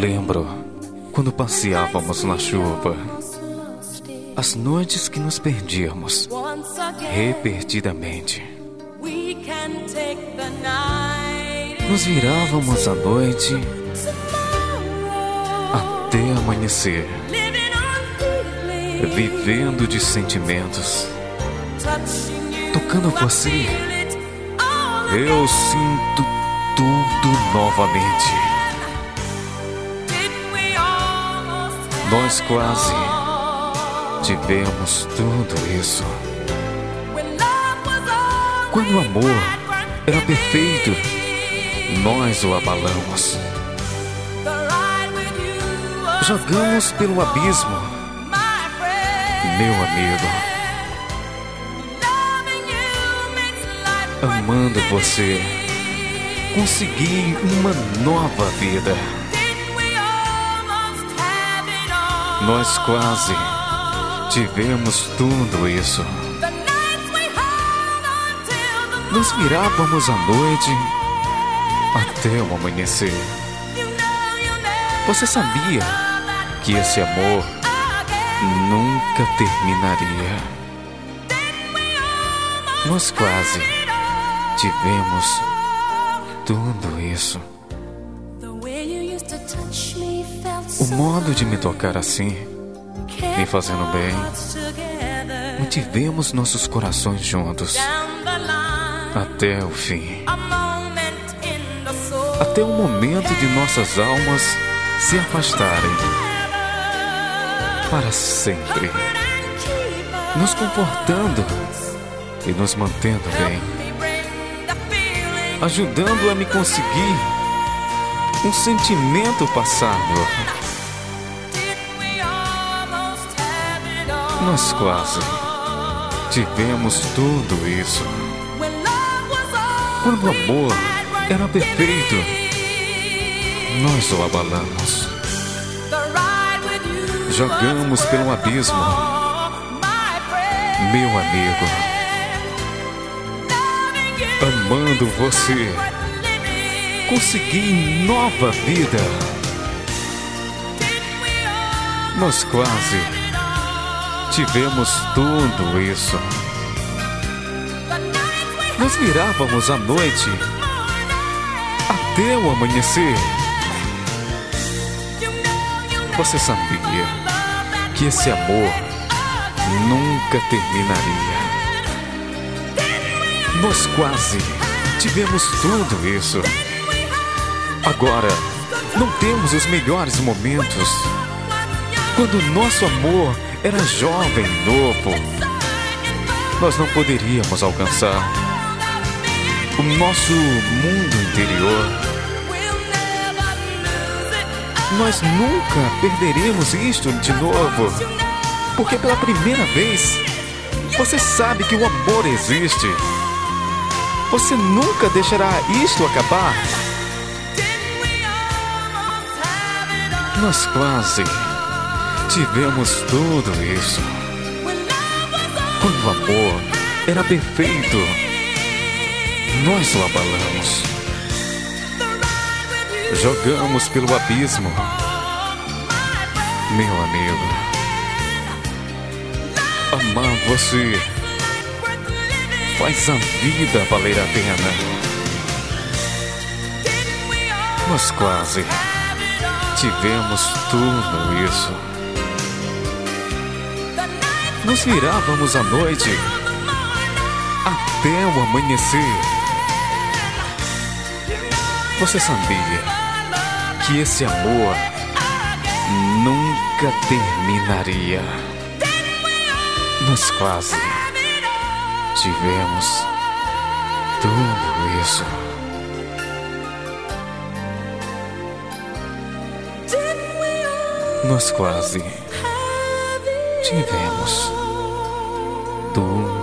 Lembro quando passeávamos na chuva, as noites que nos perdíamos repetidamente. Nos virávamos à noite até amanhecer, vivendo de sentimentos, tocando você. Eu sinto tudo novamente. Nós quase tivemos tudo isso. Quando o amor era perfeito, nós o abalamos. Jogamos pelo abismo, meu amigo. Amando você, consegui uma nova vida. Nós quase tivemos tudo isso. Nos virávamos à noite até o amanhecer. Você sabia que esse amor nunca terminaria. Nós quase tivemos tudo isso. O modo de me tocar assim, me fazendo bem, mantivemos nossos corações juntos até o fim. Até o momento de nossas almas se afastarem para sempre, nos comportando e nos mantendo bem, ajudando a me conseguir um sentimento passado. Nós quase tivemos tudo isso. Quando o amor era perfeito, nós o abalamos. Jogamos pelo abismo, meu amigo. Amando você, consegui nova vida. Nós quase tivemos tudo isso. Nós virávamos à noite o amanhecer. Você sabia que esse amor nunca terminaria. Nós quase tivemos tudo isso. Agora, não temos os melhores momentos. Quando nosso amor era jovem e novo, nós não poderíamos alcançar o nosso mundo interior. Nós nunca perderemos isto de novo, porque pela primeira vez você sabe que o amor existe. Você nunca deixará isto acabar. Nós quase tivemos tudo isso. Quando o amor era perfeito, nós o abalamos. Jogamos pelo abismo, meu amigo. Amar você faz a vida valer a pena. Nós quase tivemos tudo isso. Nos virávamos à noite até o amanhecer. Você sabia que esse amor nunca terminaria? Nós quase tivemos tudo isso. Nós quase tivemos tudo